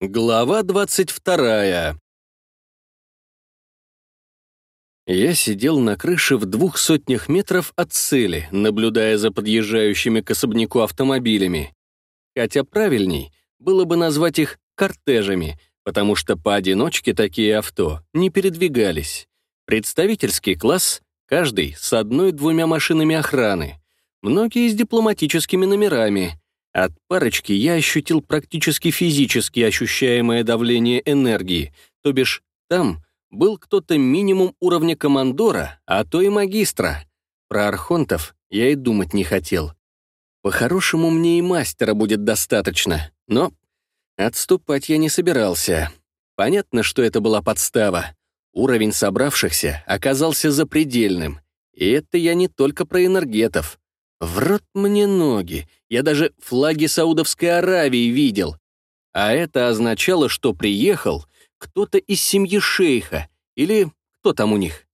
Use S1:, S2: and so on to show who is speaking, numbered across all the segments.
S1: Глава двадцать вторая. Я сидел на крыше в двух сотнях метров от цели, наблюдая за подъезжающими к особняку автомобилями. Хотя правильней было бы назвать их кортежами, потому что поодиночке такие авто не передвигались. Представительский класс, каждый с одной-двумя машинами охраны, многие с дипломатическими номерами — от парочки я ощутил практически физически ощущаемое давление энергии, то бишь там был кто-то минимум уровня командора, а то и магистра. Про архонтов я и думать не хотел. По-хорошему, мне и мастера будет достаточно, но отступать я не собирался. Понятно, что это была подстава. Уровень собравшихся оказался запредельным. И это я не только про энергетов. В рот мне ноги. Я даже флаги Саудовской Аравии видел. А это означало, что приехал кто-то из семьи шейха, или кто там у них.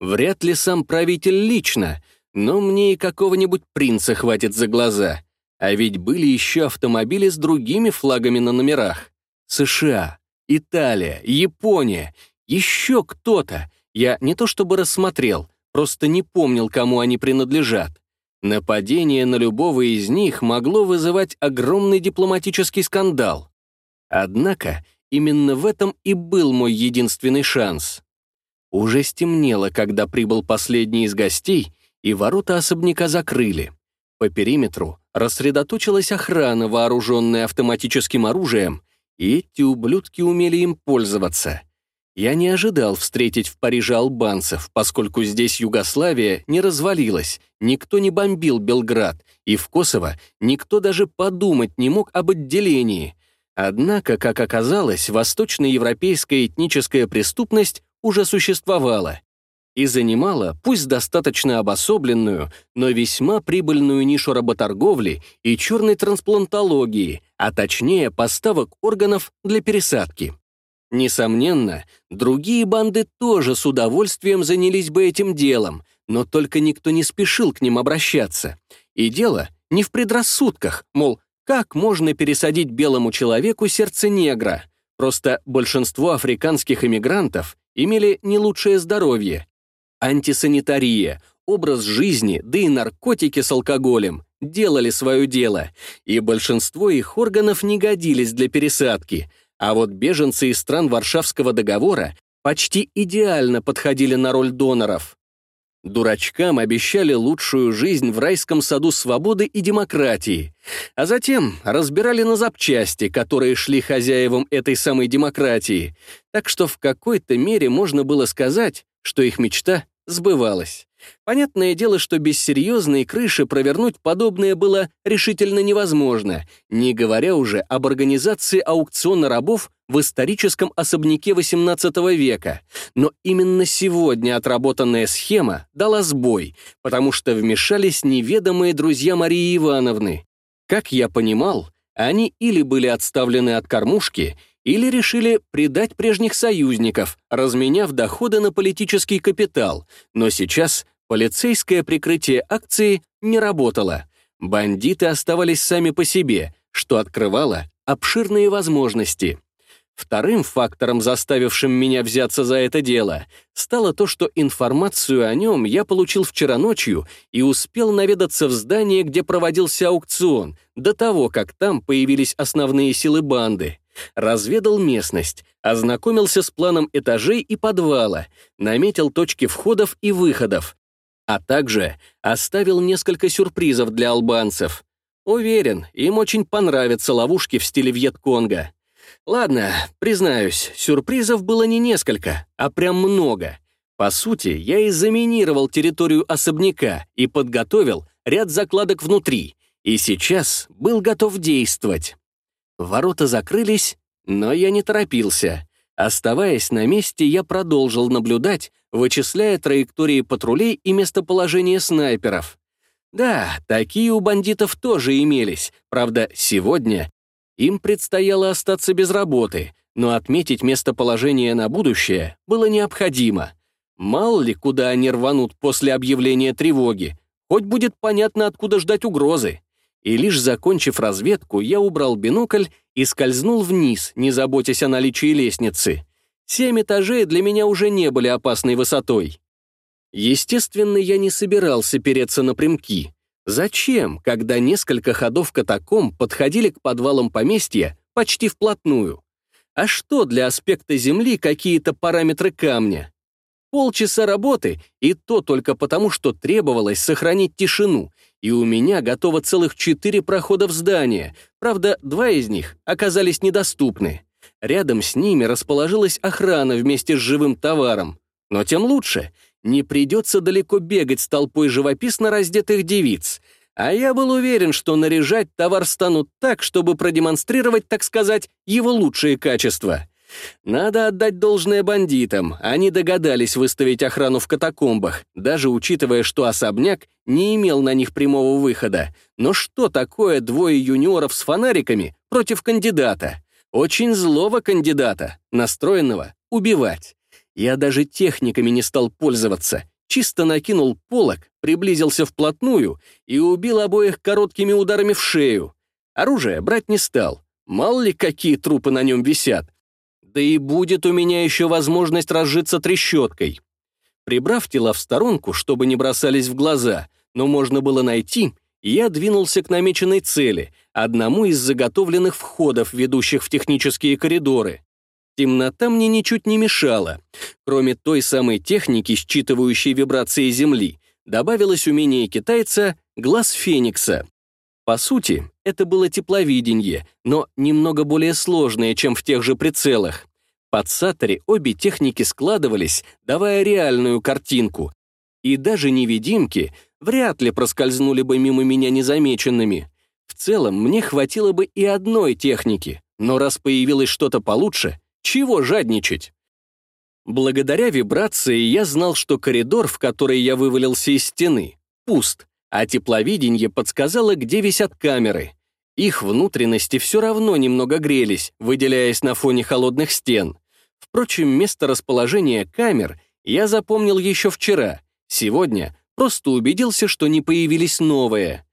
S1: Вряд ли сам правитель лично, но мне и какого-нибудь принца хватит за глаза. А ведь были еще автомобили с другими флагами на номерах. США, Италия, Япония, еще кто-то. Я не то чтобы рассмотрел, просто не помнил, кому они принадлежат. Нападение на любого из них могло вызывать огромный дипломатический скандал. Однако именно в этом и был мой единственный шанс. Уже стемнело, когда прибыл последний из гостей, и ворота особняка закрыли. По периметру рассредоточилась охрана, вооруженная автоматическим оружием, и эти ублюдки умели им пользоваться. Я не ожидал встретить в Париже албанцев, поскольку здесь Югославия не развалилась, никто не бомбил Белград, и в Косово никто даже подумать не мог об отделении. Однако, как оказалось, восточноевропейская этническая преступность уже существовала и занимала, пусть достаточно обособленную, но весьма прибыльную нишу работорговли и черной трансплантологии, а точнее поставок органов для пересадки. Несомненно, другие банды тоже с удовольствием занялись бы этим делом, но только никто не спешил к ним обращаться. И дело не в предрассудках, мол, как можно пересадить белому человеку сердце негра? Просто большинство африканских иммигрантов имели не лучшее здоровье. Антисанитария, образ жизни, да и наркотики с алкоголем делали свое дело, и большинство их органов не годились для пересадки — а вот беженцы из стран Варшавского договора почти идеально подходили на роль доноров. Дурачкам обещали лучшую жизнь в райском саду свободы и демократии, а затем разбирали на запчасти, которые шли хозяевам этой самой демократии, так что в какой-то мере можно было сказать, что их мечта сбывалась. Понятное дело, что без серьезной крыши провернуть подобное было решительно невозможно, не говоря уже об организации аукциона рабов в историческом особняке XVIII века. Но именно сегодня отработанная схема дала сбой, потому что вмешались неведомые друзья Марии Ивановны. Как я понимал, они или были отставлены от кормушки, или решили предать прежних союзников, разменяв доходы на политический капитал, но сейчас полицейское прикрытие акции не работало. Бандиты оставались сами по себе, что открывало обширные возможности. Вторым фактором, заставившим меня взяться за это дело, стало то, что информацию о нем я получил вчера ночью и успел наведаться в здание, где проводился аукцион, до того, как там появились основные силы банды. Разведал местность, ознакомился с планом этажей и подвала, наметил точки входов и выходов, а также оставил несколько сюрпризов для албанцев. Уверен, им очень понравятся ловушки в стиле Вьетконга. Ладно, признаюсь, сюрпризов было не несколько, а прям много. По сути, я и заминировал территорию особняка и подготовил ряд закладок внутри, и сейчас был готов действовать. Ворота закрылись, но я не торопился. Оставаясь на месте, я продолжил наблюдать, вычисляя траектории патрулей и местоположение снайперов. Да, такие у бандитов тоже имелись, правда, сегодня им предстояло остаться без работы, но отметить местоположение на будущее было необходимо. Мало ли, куда они рванут после объявления тревоги, хоть будет понятно, откуда ждать угрозы и лишь закончив разведку, я убрал бинокль и скользнул вниз, не заботясь о наличии лестницы. Семь этажей для меня уже не были опасной высотой. Естественно, я не собирался переться напрямки. Зачем, когда несколько ходов катакомб подходили к подвалам поместья почти вплотную? А что для аспекта Земли какие-то параметры камня? Полчаса работы, и то только потому, что требовалось сохранить тишину, и у меня готово целых четыре прохода в здание, правда, два из них оказались недоступны. Рядом с ними расположилась охрана вместе с живым товаром. Но тем лучше, не придется далеко бегать с толпой живописно раздетых девиц. А я был уверен, что наряжать товар станут так, чтобы продемонстрировать, так сказать, его лучшие качества. Надо отдать должное бандитам, они догадались выставить охрану в катакомбах, даже учитывая, что особняк не имел на них прямого выхода. Но что такое двое юниоров с фонариками против кандидата? Очень злого кандидата, настроенного убивать. Я даже техниками не стал пользоваться, чисто накинул полок, приблизился вплотную и убил обоих короткими ударами в шею. Оружие брать не стал, мало ли какие трупы на нем висят, да и будет у меня еще возможность разжиться трещоткой. Прибрав тела в сторонку, чтобы не бросались в глаза, но можно было найти, я двинулся к намеченной цели, одному из заготовленных входов, ведущих в технические коридоры. Темнота мне ничуть не мешала. Кроме той самой техники, считывающей вибрации Земли, добавилось умение китайца «Глаз Феникса». По сути, это было тепловидение, но немного более сложное, чем в тех же прицелах. Под Сатори обе техники складывались, давая реальную картинку. И даже невидимки вряд ли проскользнули бы мимо меня незамеченными. В целом, мне хватило бы и одной техники, но раз появилось что-то получше, чего жадничать? Благодаря вибрации я знал, что коридор, в который я вывалился из стены, пуст, а тепловидение подсказало, где висят камеры. Их внутренности все равно немного грелись, выделяясь на фоне холодных стен. Впрочем, место расположения камер я запомнил еще вчера. Сегодня просто убедился, что не появились новые.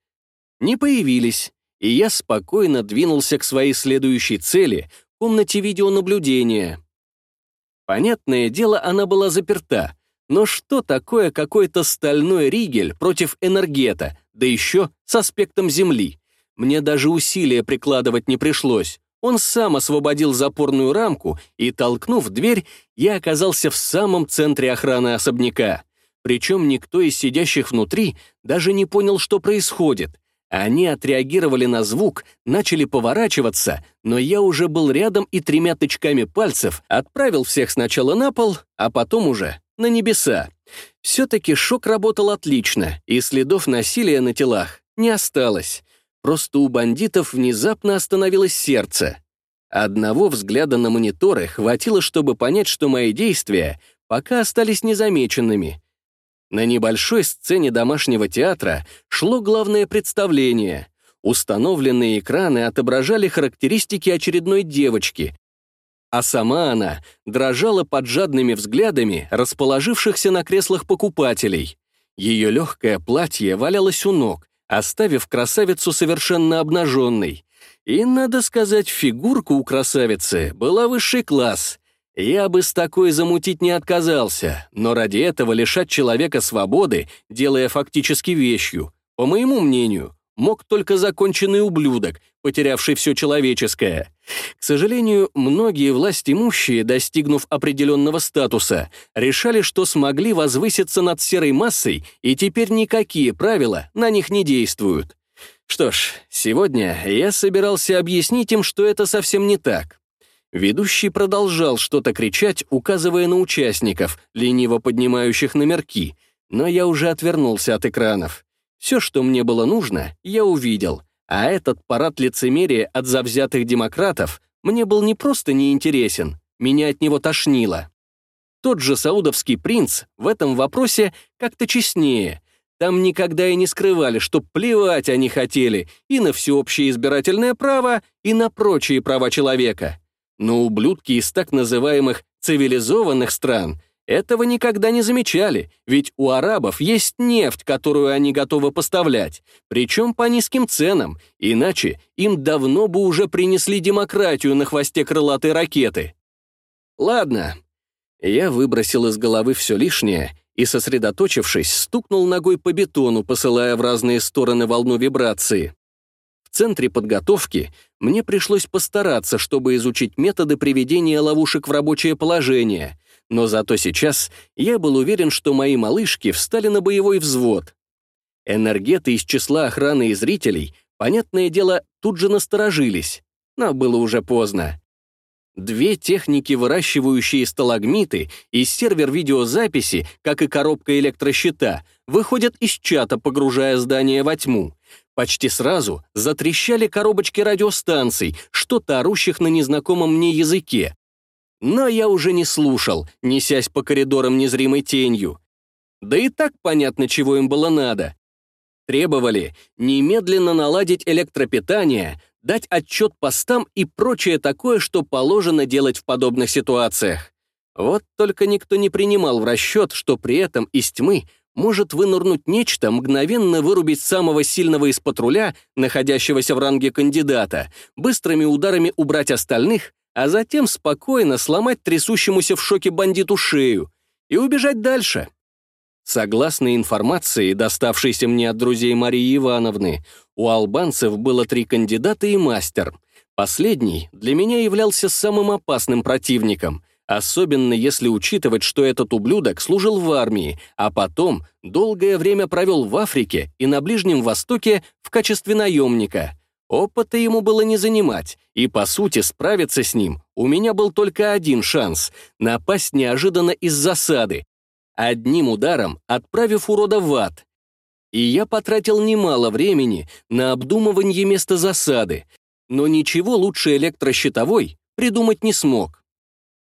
S1: Не появились, и я спокойно двинулся к своей следующей цели — комнате видеонаблюдения. Понятное дело, она была заперта, но что такое какой-то стальной ригель против энергета, да еще с аспектом Земли? Мне даже усилия прикладывать не пришлось. Он сам освободил запорную рамку, и, толкнув дверь, я оказался в самом центре охраны особняка. Причем никто из сидящих внутри даже не понял, что происходит. Они отреагировали на звук, начали поворачиваться, но я уже был рядом и тремя тычками пальцев отправил всех сначала на пол, а потом уже на небеса. Все-таки шок работал отлично, и следов насилия на телах не осталось. Просто у бандитов внезапно остановилось сердце. Одного взгляда на мониторы хватило, чтобы понять, что мои действия пока остались незамеченными. На небольшой сцене домашнего театра шло главное представление. Установленные экраны отображали характеристики очередной девочки, а сама она дрожала под жадными взглядами расположившихся на креслах покупателей. Ее легкое платье валялось у ног, оставив красавицу совершенно обнаженной. И, надо сказать, фигурка у красавицы была высший класс. Я бы с такой замутить не отказался, но ради этого лишать человека свободы, делая фактически вещью, по моему мнению, мог только законченный ублюдок, потерявший все человеческое. К сожалению, многие власть имущие, достигнув определенного статуса, решали, что смогли возвыситься над серой массой, и теперь никакие правила на них не действуют. Что ж, сегодня я собирался объяснить им, что это совсем не так. Ведущий продолжал что-то кричать, указывая на участников, лениво поднимающих номерки, но я уже отвернулся от экранов. Все, что мне было нужно, я увидел, а этот парад лицемерия от завзятых демократов мне был не просто неинтересен, меня от него тошнило. Тот же саудовский принц в этом вопросе как-то честнее. Там никогда и не скрывали, что плевать они хотели и на всеобщее избирательное право, и на прочие права человека. Но ублюдки из так называемых цивилизованных стран этого никогда не замечали, ведь у арабов есть нефть, которую они готовы поставлять, причем по низким ценам, иначе им давно бы уже принесли демократию на хвосте крылатой ракеты. Ладно, я выбросил из головы все лишнее и, сосредоточившись, стукнул ногой по бетону, посылая в разные стороны волну вибрации. В центре подготовки мне пришлось постараться, чтобы изучить методы приведения ловушек в рабочее положение, но зато сейчас я был уверен, что мои малышки встали на боевой взвод. Энергеты из числа охраны и зрителей, понятное дело, тут же насторожились, но было уже поздно. Две техники, выращивающие сталагмиты, и сервер видеозаписи, как и коробка электрощита, выходят из чата, погружая здание во тьму. Почти сразу затрещали коробочки радиостанций, что-то орущих на незнакомом мне языке. Но я уже не слушал, несясь по коридорам незримой тенью. Да и так понятно, чего им было надо. Требовали немедленно наладить электропитание, дать отчет постам и прочее такое, что положено делать в подобных ситуациях. Вот только никто не принимал в расчет, что при этом из тьмы может вынырнуть нечто, мгновенно вырубить самого сильного из патруля, находящегося в ранге кандидата, быстрыми ударами убрать остальных, а затем спокойно сломать трясущемуся в шоке бандиту шею и убежать дальше. Согласно информации, доставшейся мне от друзей Марии Ивановны, у албанцев было три кандидата и мастер. Последний для меня являлся самым опасным противником, особенно если учитывать, что этот ублюдок служил в армии, а потом долгое время провел в Африке и на Ближнем Востоке в качестве наемника. Опыта ему было не занимать, и, по сути, справиться с ним у меня был только один шанс — напасть неожиданно из засады, одним ударом отправив урода в ад. И я потратил немало времени на обдумывание места засады, но ничего лучше электрощитовой придумать не смог.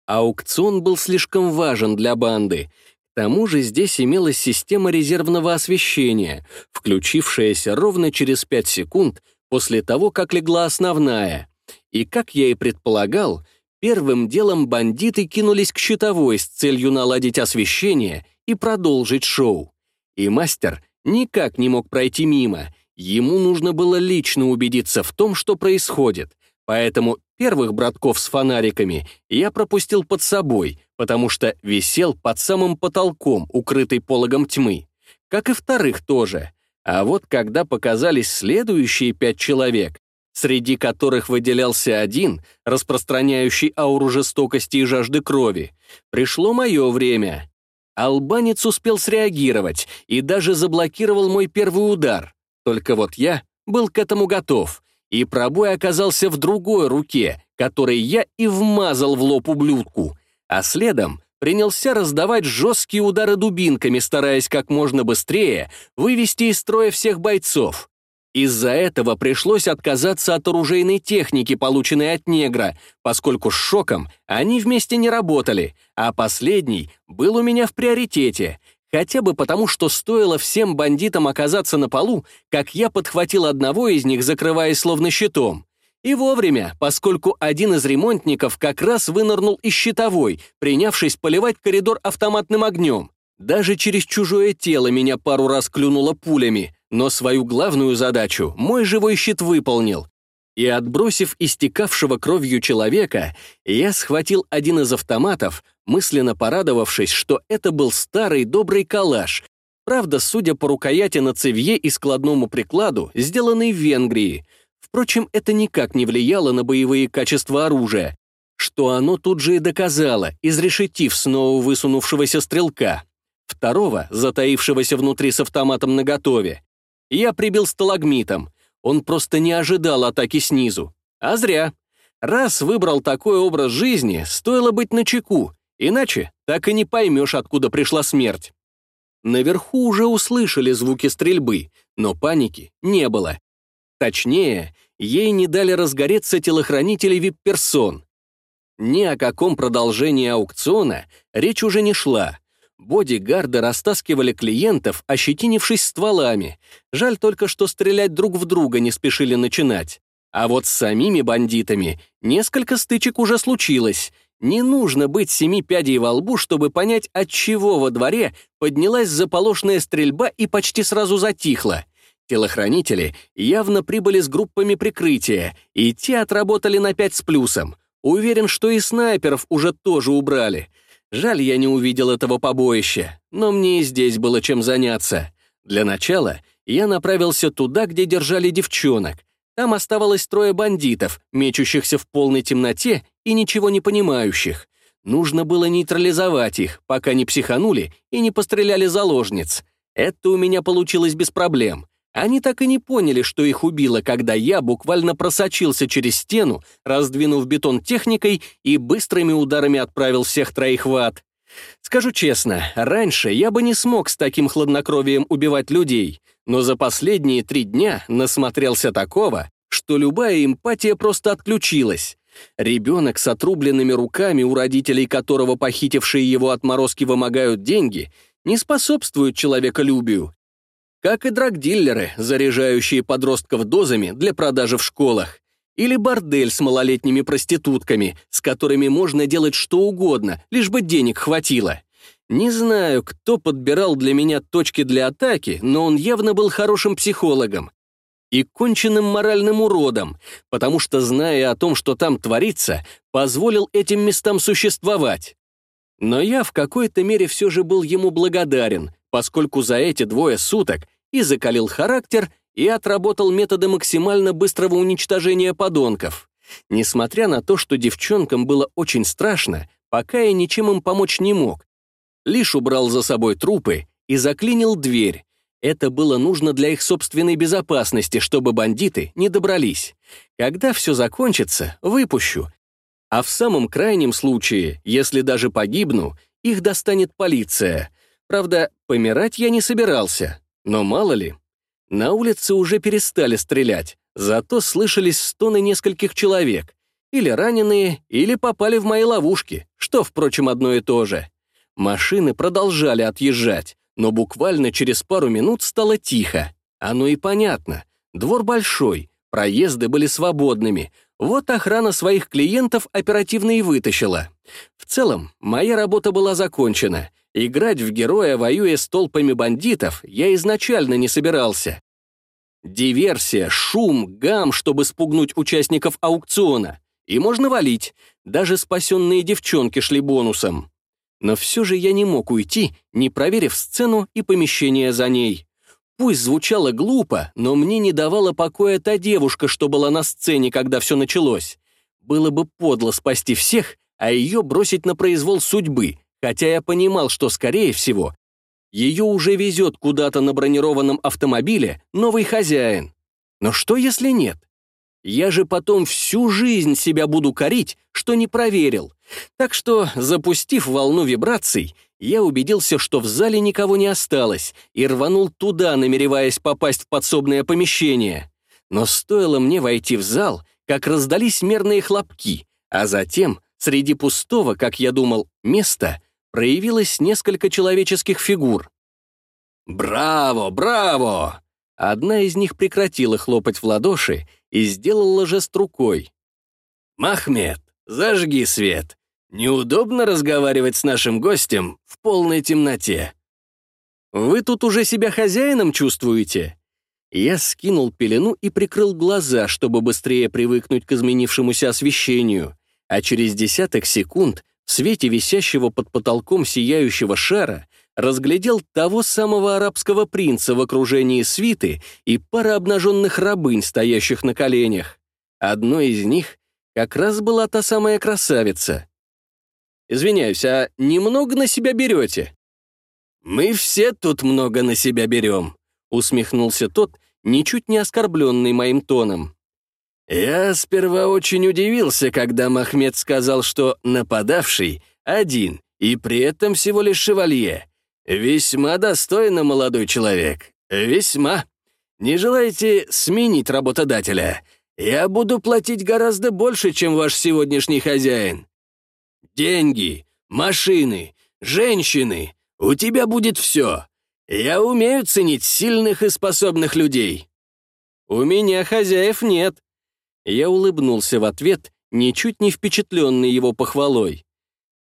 S1: Аукцион был слишком важен для банды. К тому же здесь имелась система резервного освещения, включившаяся ровно через 5 секунд после того, как легла основная. И, как я и предполагал, Первым делом бандиты кинулись к щитовой с целью наладить освещение и продолжить шоу. И мастер никак не мог пройти мимо. Ему нужно было лично убедиться в том, что происходит. Поэтому первых братков с фонариками я пропустил под собой, потому что висел под самым потолком, укрытый пологом тьмы. Как и вторых тоже. А вот когда показались следующие пять человек, среди которых выделялся один, распространяющий ауру жестокости и жажды крови. Пришло мое время. Албанец успел среагировать и даже заблокировал мой первый удар. Только вот я был к этому готов, и пробой оказался в другой руке, которой я и вмазал в лоб ублюдку, а следом принялся раздавать жесткие удары дубинками, стараясь как можно быстрее вывести из строя всех бойцов. Из-за этого пришлось отказаться от оружейной техники, полученной от негра, поскольку с шоком они вместе не работали, а последний был у меня в приоритете, хотя бы потому, что стоило всем бандитам оказаться на полу, как я подхватил одного из них, закрываясь словно щитом. И вовремя, поскольку один из ремонтников как раз вынырнул из щитовой, принявшись поливать коридор автоматным огнем. Даже через чужое тело меня пару раз клюнуло пулями, но свою главную задачу мой живой щит выполнил. И отбросив истекавшего кровью человека, я схватил один из автоматов, мысленно порадовавшись, что это был старый добрый калаш, правда, судя по рукояти на цевье и складному прикладу, сделанный в Венгрии. Впрочем, это никак не влияло на боевые качества оружия, что оно тут же и доказало, изрешетив снова высунувшегося стрелка. Второго, затаившегося внутри с автоматом наготове, я прибил сталагмитом. Он просто не ожидал атаки снизу. А зря. Раз выбрал такой образ жизни, стоило быть начеку, иначе так и не поймешь, откуда пришла смерть. Наверху уже услышали звуки стрельбы, но паники не было. Точнее, ей не дали разгореться телохранители вип-персон. Ни о каком продолжении аукциона речь уже не шла. Бодигарды растаскивали клиентов, ощетинившись стволами. Жаль только, что стрелять друг в друга не спешили начинать. А вот с самими бандитами несколько стычек уже случилось, не нужно быть семи пядей во лбу, чтобы понять, от чего во дворе поднялась заполошная стрельба и почти сразу затихла. Телохранители явно прибыли с группами прикрытия, и те отработали на пять с плюсом. Уверен, что и снайперов уже тоже убрали. Жаль, я не увидел этого побоища, но мне и здесь было чем заняться. Для начала я направился туда, где держали девчонок. Там оставалось трое бандитов, мечущихся в полной темноте и ничего не понимающих. Нужно было нейтрализовать их, пока не психанули и не постреляли заложниц. Это у меня получилось без проблем. Они так и не поняли, что их убило, когда я буквально просочился через стену, раздвинув бетон техникой и быстрыми ударами отправил всех троих в ад. Скажу честно, раньше я бы не смог с таким хладнокровием убивать людей, но за последние три дня насмотрелся такого, что любая эмпатия просто отключилась. Ребенок с отрубленными руками, у родителей которого похитившие его отморозки вымогают деньги, не способствует человеколюбию. Как и драгдиллеры, заряжающие подростков дозами для продажи в школах. Или бордель с малолетними проститутками, с которыми можно делать что угодно, лишь бы денег хватило. Не знаю, кто подбирал для меня точки для атаки, но он явно был хорошим психологом и конченным моральным уродом, потому что, зная о том, что там творится, позволил этим местам существовать. Но я в какой-то мере все же был ему благодарен, поскольку за эти двое суток и закалил характер, и отработал методы максимально быстрого уничтожения подонков. Несмотря на то, что девчонкам было очень страшно, пока я ничем им помочь не мог. Лишь убрал за собой трупы и заклинил дверь. Это было нужно для их собственной безопасности, чтобы бандиты не добрались. Когда все закончится, выпущу. А в самом крайнем случае, если даже погибну, их достанет полиция. Правда, помирать я не собирался. Но мало ли. На улице уже перестали стрелять, зато слышались стоны нескольких человек. Или раненые, или попали в мои ловушки, что, впрочем, одно и то же. Машины продолжали отъезжать, но буквально через пару минут стало тихо. Оно и понятно. Двор большой, проезды были свободными. Вот охрана своих клиентов оперативно и вытащила. В целом, моя работа была закончена. Играть в героя, воюя с толпами бандитов, я изначально не собирался. Диверсия, шум, гам, чтобы спугнуть участников аукциона. И можно валить. Даже спасенные девчонки шли бонусом. Но все же я не мог уйти, не проверив сцену и помещение за ней. Пусть звучало глупо, но мне не давала покоя та девушка, что была на сцене, когда все началось. Было бы подло спасти всех, а ее бросить на произвол судьбы, хотя я понимал, что, скорее всего, ее уже везет куда-то на бронированном автомобиле новый хозяин. Но что, если нет? Я же потом всю жизнь себя буду корить, что не проверил. Так что, запустив волну вибраций, я убедился, что в зале никого не осталось, и рванул туда, намереваясь попасть в подсобное помещение. Но стоило мне войти в зал, как раздались мерные хлопки, а затем, среди пустого, как я думал, места, проявилось несколько человеческих фигур. «Браво, браво!» Одна из них прекратила хлопать в ладоши и сделала жест рукой. «Махмед, зажги свет. Неудобно разговаривать с нашим гостем в полной темноте». «Вы тут уже себя хозяином чувствуете?» Я скинул пелену и прикрыл глаза, чтобы быстрее привыкнуть к изменившемуся освещению, а через десяток секунд в свете висящего под потолком сияющего шара разглядел того самого арабского принца в окружении свиты и пара обнаженных рабынь, стоящих на коленях. Одной из них как раз была та самая красавица. «Извиняюсь, а немного на себя берете?» «Мы все тут много на себя берем», — усмехнулся тот, ничуть не оскорбленный моим тоном. Я сперва очень удивился, когда Махмед сказал, что нападавший один, и при этом всего лишь шевалье. Весьма достойно, молодой человек. Весьма. Не желаете сменить работодателя? Я буду платить гораздо больше, чем ваш сегодняшний хозяин. Деньги, машины, женщины. У тебя будет все. Я умею ценить сильных и способных людей. У меня хозяев нет, я улыбнулся в ответ, ничуть не впечатленный его похвалой.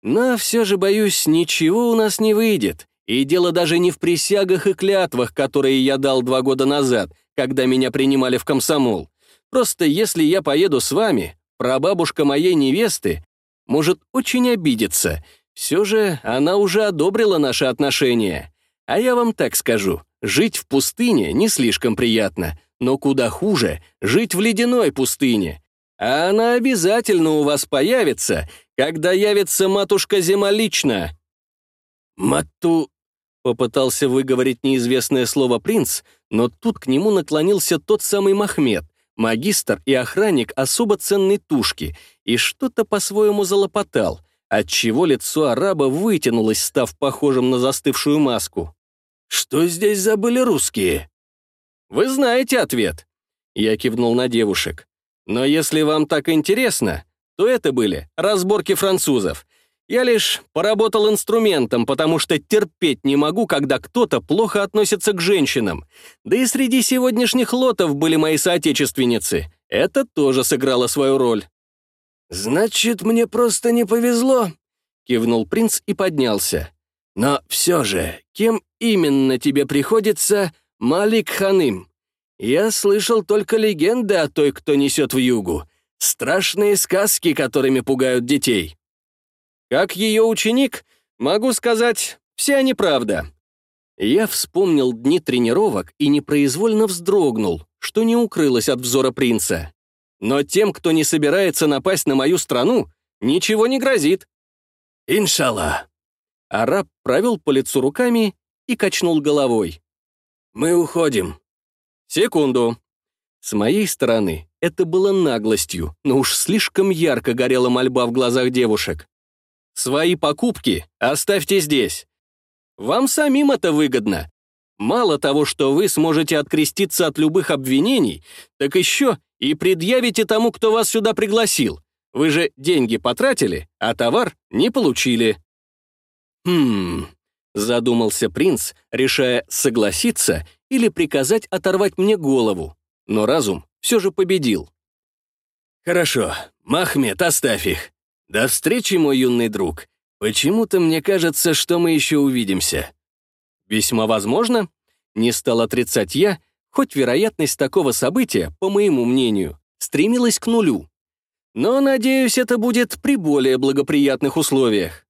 S1: Но все же, боюсь, ничего у нас не выйдет. И дело даже не в присягах и клятвах, которые я дал два года назад, когда меня принимали в комсомол. Просто если я поеду с вами, прабабушка моей невесты может очень обидеться. Все же она уже одобрила наши отношения. А я вам так скажу, жить в пустыне не слишком приятно, но куда хуже жить в ледяной пустыне. А она обязательно у вас появится, когда явится матушка Зима лично. Мату... Попытался выговорить неизвестное слово принц, но тут к нему наклонился тот самый Махмед, магистр и охранник особо ценной тушки, и что-то по-своему залопотал, отчего лицо араба вытянулось, став похожим на застывшую маску. «Что здесь забыли русские?» «Вы знаете ответ», — я кивнул на девушек. «Но если вам так интересно, то это были разборки французов. Я лишь поработал инструментом, потому что терпеть не могу, когда кто-то плохо относится к женщинам. Да и среди сегодняшних лотов были мои соотечественницы. Это тоже сыграло свою роль. «Значит, мне просто не повезло», — кивнул принц и поднялся. «Но все же, кем именно тебе приходится Малик Ханым? Я слышал только легенды о той, кто несет в югу. Страшные сказки, которыми пугают детей». Как ее ученик, могу сказать, все они правда. Я вспомнил дни тренировок и непроизвольно вздрогнул, что не укрылось от взора принца. Но тем, кто не собирается напасть на мою страну, ничего не грозит. «Иншалла!» Араб провел по лицу руками и качнул головой. «Мы уходим». «Секунду». С моей стороны это было наглостью, но уж слишком ярко горела мольба в глазах девушек. Свои покупки оставьте здесь. Вам самим это выгодно. Мало того, что вы сможете откреститься от любых обвинений, так еще и предъявите тому, кто вас сюда пригласил. Вы же деньги потратили, а товар не получили. Хм, задумался принц, решая согласиться или приказать оторвать мне голову. Но разум все же победил. «Хорошо, Махмед, оставь их. «До встречи, мой юный друг. Почему-то мне кажется, что мы еще увидимся». «Весьма возможно», — не стал отрицать я, хоть вероятность такого события, по моему мнению, стремилась к нулю. Но, надеюсь, это будет при более благоприятных условиях.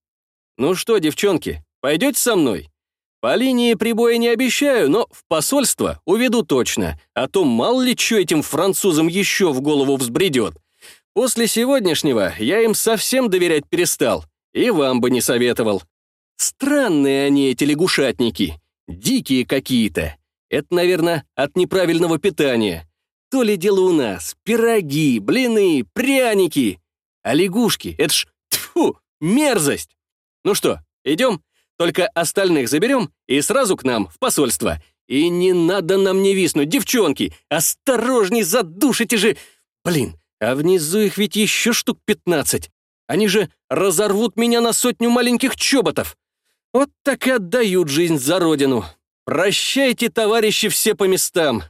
S1: Ну что, девчонки, пойдете со мной? По линии прибоя не обещаю, но в посольство уведу точно, а то мало ли что этим французам еще в голову взбредет. После сегодняшнего я им совсем доверять перестал, и вам бы не советовал. Странные они, эти лягушатники, дикие какие-то. Это, наверное, от неправильного питания. То ли дело у нас, пироги, блины, пряники. А лягушки — это ж, тьфу, мерзость. Ну что, идем? Только остальных заберем и сразу к нам, в посольство. И не надо нам не виснуть, девчонки, осторожней, задушите же. Блин, а внизу их ведь еще штук пятнадцать. Они же разорвут меня на сотню маленьких чоботов. Вот так и отдают жизнь за родину. Прощайте, товарищи, все по местам.